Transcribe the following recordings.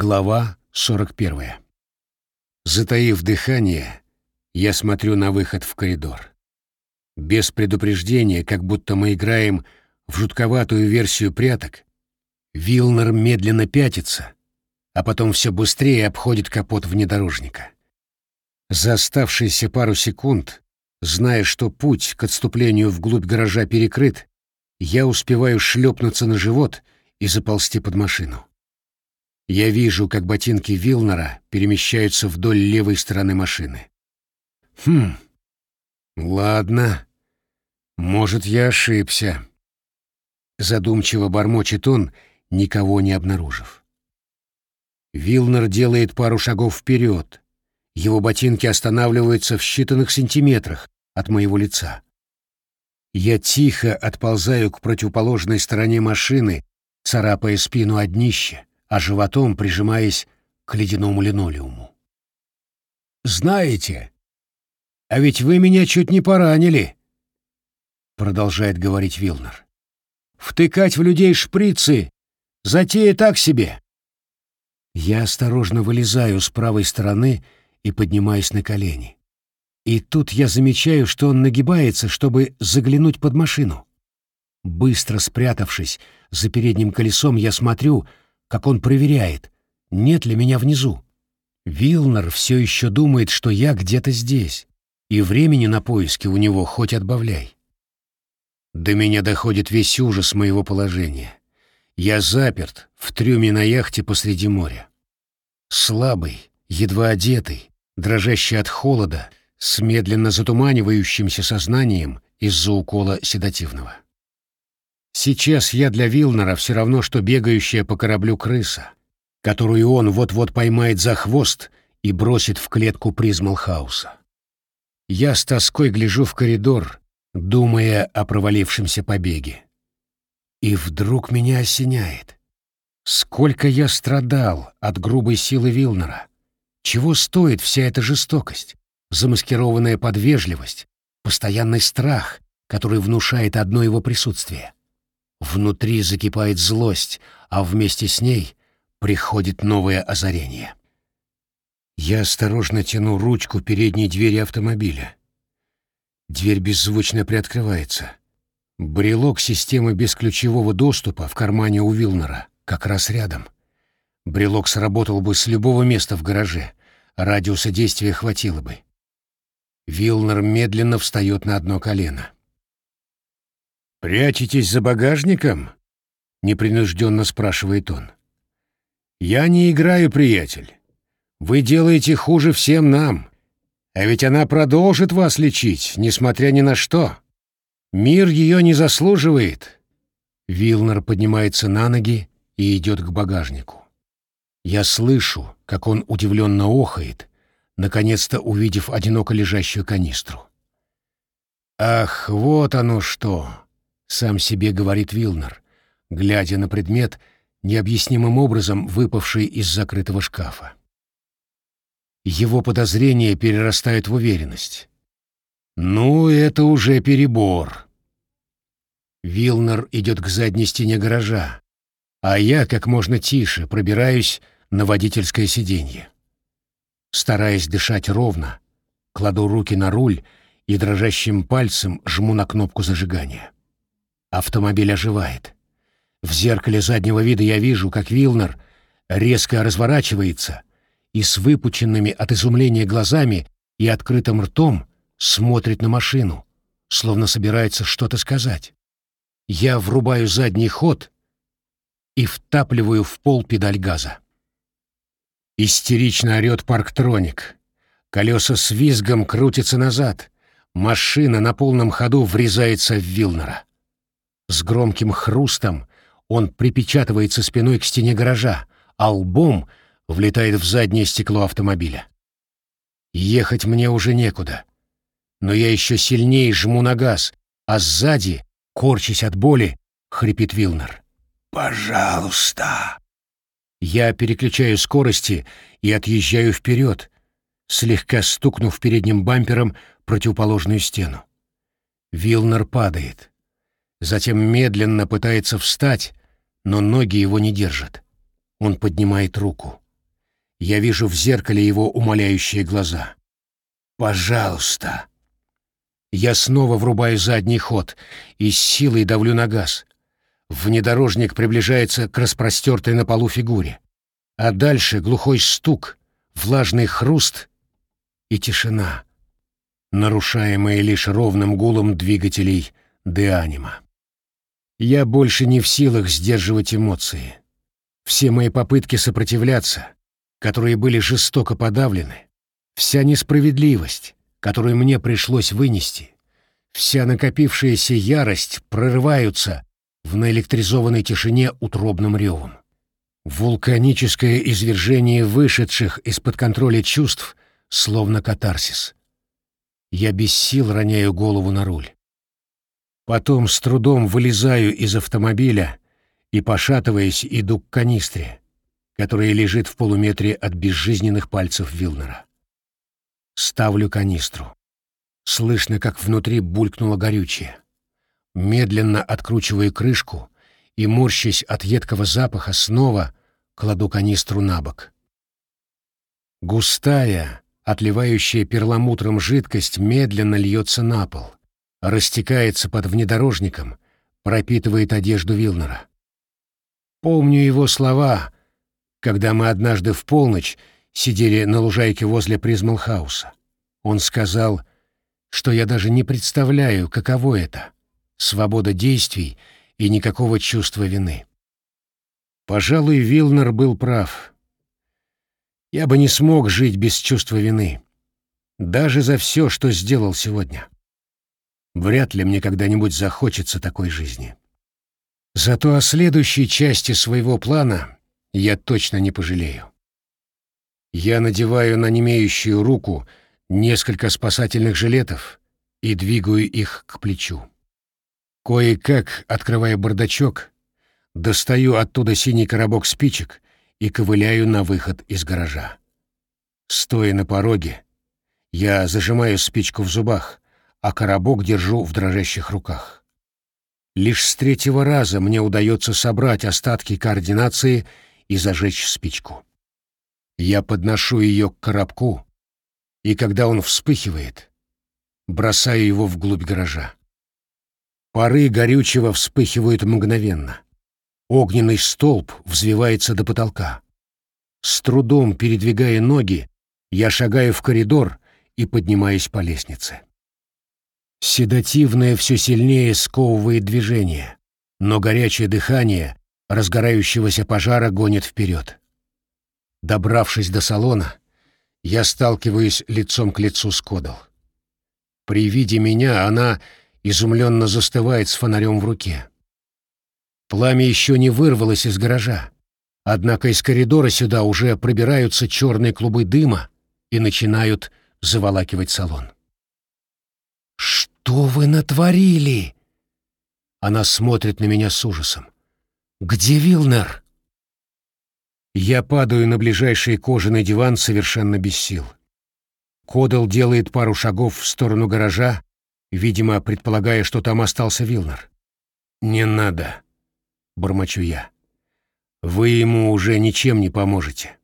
Глава 41. Затаив дыхание, я смотрю на выход в коридор. Без предупреждения, как будто мы играем в жутковатую версию пряток, Вилнер медленно пятится, а потом все быстрее обходит капот внедорожника. За оставшиеся пару секунд, зная, что путь к отступлению вглубь гаража перекрыт, я успеваю шлепнуться на живот и заползти под машину. Я вижу, как ботинки Вилнера перемещаются вдоль левой стороны машины. Хм, ладно. Может, я ошибся. Задумчиво бормочет он, никого не обнаружив. Вилнер делает пару шагов вперед. Его ботинки останавливаются в считанных сантиметрах от моего лица. Я тихо отползаю к противоположной стороне машины, царапая спину о днище а животом прижимаясь к ледяному линолеуму. «Знаете, а ведь вы меня чуть не поранили», — продолжает говорить Вилнер. «Втыкать в людей шприцы — затея так себе». Я осторожно вылезаю с правой стороны и поднимаюсь на колени. И тут я замечаю, что он нагибается, чтобы заглянуть под машину. Быстро спрятавшись за передним колесом, я смотрю, как он проверяет, нет ли меня внизу. Вилнер все еще думает, что я где-то здесь, и времени на поиски у него хоть отбавляй. До меня доходит весь ужас моего положения. Я заперт в трюме на яхте посреди моря. Слабый, едва одетый, дрожащий от холода, с медленно затуманивающимся сознанием из-за укола седативного. Сейчас я для Вилнера все равно, что бегающая по кораблю крыса, которую он вот-вот поймает за хвост и бросит в клетку Призмалхауса. Я с тоской гляжу в коридор, думая о провалившемся побеге. И вдруг меня осеняет. Сколько я страдал от грубой силы Вилнера. Чего стоит вся эта жестокость, замаскированная подвежливость, постоянный страх, который внушает одно его присутствие? Внутри закипает злость, а вместе с ней приходит новое озарение. Я осторожно тяну ручку передней двери автомобиля. Дверь беззвучно приоткрывается. Брелок системы бесключевого доступа в кармане у Вилнера, как раз рядом. Брелок сработал бы с любого места в гараже, радиуса действия хватило бы. Вилнер медленно встает на одно колено. «Прячетесь за багажником?» — непринужденно спрашивает он. «Я не играю, приятель. Вы делаете хуже всем нам. А ведь она продолжит вас лечить, несмотря ни на что. Мир ее не заслуживает». Вилнер поднимается на ноги и идет к багажнику. Я слышу, как он удивленно охает, наконец-то увидев одиноко лежащую канистру. «Ах, вот оно что!» Сам себе говорит Вилнер, глядя на предмет, необъяснимым образом выпавший из закрытого шкафа. Его подозрения перерастают в уверенность. «Ну, это уже перебор». Вилнер идет к задней стене гаража, а я как можно тише пробираюсь на водительское сиденье. Стараясь дышать ровно, кладу руки на руль и дрожащим пальцем жму на кнопку зажигания. Автомобиль оживает. В зеркале заднего вида я вижу, как Вилнер резко разворачивается и с выпученными от изумления глазами и открытым ртом смотрит на машину, словно собирается что-то сказать. Я врубаю задний ход и втапливаю в пол педаль газа. Истерично орёт парктроник. Колеса с визгом крутятся назад. Машина на полном ходу врезается в Вилнера. С громким хрустом он припечатывается спиной к стене гаража, а лбом влетает в заднее стекло автомобиля. Ехать мне уже некуда. Но я еще сильнее жму на газ, а сзади, корчась от боли, хрипит Вилнер. «Пожалуйста!» Я переключаю скорости и отъезжаю вперед, слегка стукнув передним бампером противоположную стену. Вилнер падает. Затем медленно пытается встать, но ноги его не держат. Он поднимает руку. Я вижу в зеркале его умоляющие глаза. «Пожалуйста!» Я снова врубаю задний ход и с силой давлю на газ. Внедорожник приближается к распростертой на полу фигуре. А дальше глухой стук, влажный хруст и тишина, нарушаемая лишь ровным гулом двигателей Деанима. Я больше не в силах сдерживать эмоции. Все мои попытки сопротивляться, которые были жестоко подавлены, вся несправедливость, которую мне пришлось вынести, вся накопившаяся ярость прорываются в наэлектризованной тишине утробным ревом. Вулканическое извержение вышедших из-под контроля чувств, словно катарсис. Я без сил роняю голову на руль. Потом с трудом вылезаю из автомобиля и, пошатываясь, иду к канистре, которая лежит в полуметре от безжизненных пальцев Вилнера. Ставлю канистру. Слышно, как внутри булькнуло горючее. Медленно откручиваю крышку и, морщась от едкого запаха, снова кладу канистру на бок. Густая, отливающая перламутром жидкость медленно льется на пол, растекается под внедорожником, пропитывает одежду Вилнера. Помню его слова, когда мы однажды в полночь сидели на лужайке возле Призмалхауса. Он сказал, что я даже не представляю, каково это — свобода действий и никакого чувства вины. Пожалуй, Вилнер был прав. Я бы не смог жить без чувства вины. Даже за все, что сделал сегодня. Вряд ли мне когда-нибудь захочется такой жизни. Зато о следующей части своего плана я точно не пожалею. Я надеваю на немеющую руку несколько спасательных жилетов и двигаю их к плечу. Кое-как, открывая бардачок, достаю оттуда синий коробок спичек и ковыляю на выход из гаража. Стоя на пороге, я зажимаю спичку в зубах, а коробок держу в дрожащих руках. Лишь с третьего раза мне удается собрать остатки координации и зажечь спичку. Я подношу ее к коробку, и когда он вспыхивает, бросаю его вглубь гаража. Пары горючего вспыхивают мгновенно. Огненный столб взвивается до потолка. С трудом передвигая ноги, я шагаю в коридор и поднимаюсь по лестнице. Седативное все сильнее сковывает движение, но горячее дыхание разгорающегося пожара гонит вперед. Добравшись до салона, я сталкиваюсь лицом к лицу с Кодал. При виде меня она изумленно застывает с фонарем в руке. Пламя еще не вырвалось из гаража, однако из коридора сюда уже пробираются черные клубы дыма и начинают заволакивать салон. «Что вы натворили?» Она смотрит на меня с ужасом. «Где Вилнер?» Я падаю на ближайший кожаный диван совершенно без сил. Кодал делает пару шагов в сторону гаража, видимо, предполагая, что там остался Вилнер. «Не надо», бормочу я. Вы ему уже ничем не поможете.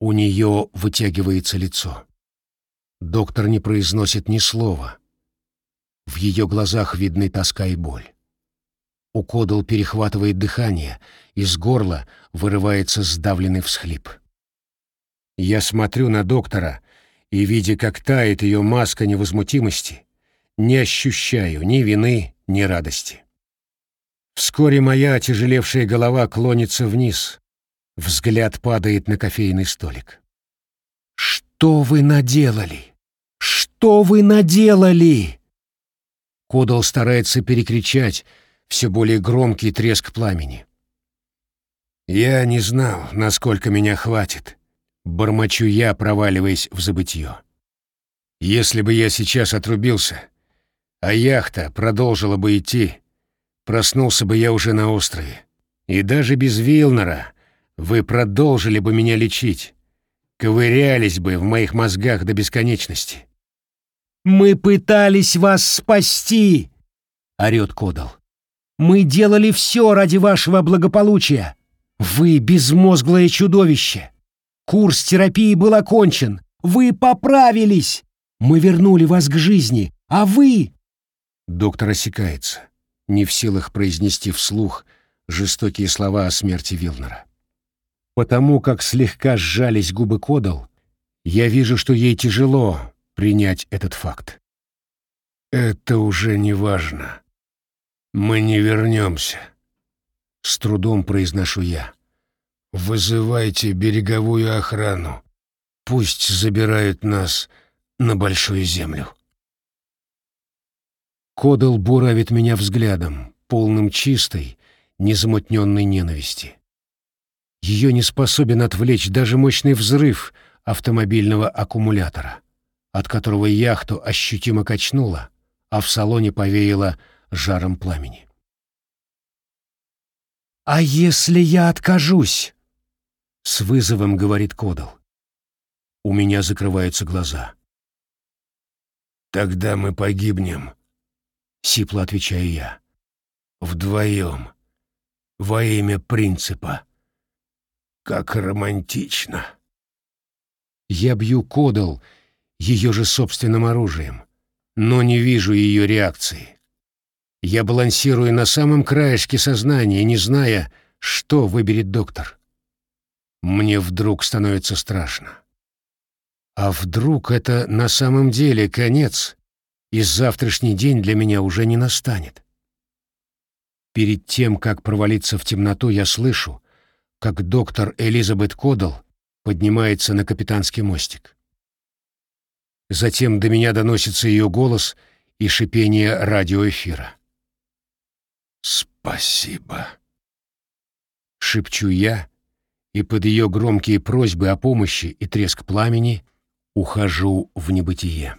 У нее вытягивается лицо. Доктор не произносит ни слова. В ее глазах видны тоска и боль. У Кодал перехватывает дыхание, из горла вырывается сдавленный всхлип. Я смотрю на доктора и, видя, как тает ее маска невозмутимости, не ощущаю ни вины, ни радости. Вскоре моя отяжелевшая голова клонится вниз. Взгляд падает на кофейный столик. «Что вы наделали? Что вы наделали?» Кодал старается перекричать все более громкий треск пламени. «Я не знал, насколько меня хватит», — бормочу я, проваливаясь в забытье. «Если бы я сейчас отрубился, а яхта продолжила бы идти, проснулся бы я уже на острове. И даже без Вилнера вы продолжили бы меня лечить, ковырялись бы в моих мозгах до бесконечности. «Мы пытались вас спасти!» — орёт Кодал. «Мы делали все ради вашего благополучия. Вы безмозглое чудовище. Курс терапии был окончен. Вы поправились. Мы вернули вас к жизни. А вы...» Доктор осекается, не в силах произнести вслух жестокие слова о смерти Вилнера. Потому как слегка сжались губы Кодал, я вижу, что ей тяжело принять этот факт. «Это уже не важно. Мы не вернемся», — с трудом произношу я. «Вызывайте береговую охрану. Пусть забирают нас на Большую Землю». Кодал буравит меня взглядом, полным чистой, незамутненной ненависти. Ее не способен отвлечь даже мощный взрыв автомобильного аккумулятора, от которого яхту ощутимо качнуло, а в салоне повеяло жаром пламени. «А если я откажусь?» — с вызовом говорит Кодал. У меня закрываются глаза. «Тогда мы погибнем», — сипло отвечаю я. «Вдвоем, во имя принципа. Как романтично». Я бью Кодал ее же собственным оружием, но не вижу ее реакции. Я балансирую на самом краешке сознания, не зная, что выберет доктор. Мне вдруг становится страшно. А вдруг это на самом деле конец, и завтрашний день для меня уже не настанет? Перед тем, как провалиться в темноту, я слышу, как доктор Элизабет Кодал поднимается на капитанский мостик. Затем до меня доносится ее голос и шипение радиоэфира. «Спасибо», — шепчу я, и под ее громкие просьбы о помощи и треск пламени ухожу в небытие.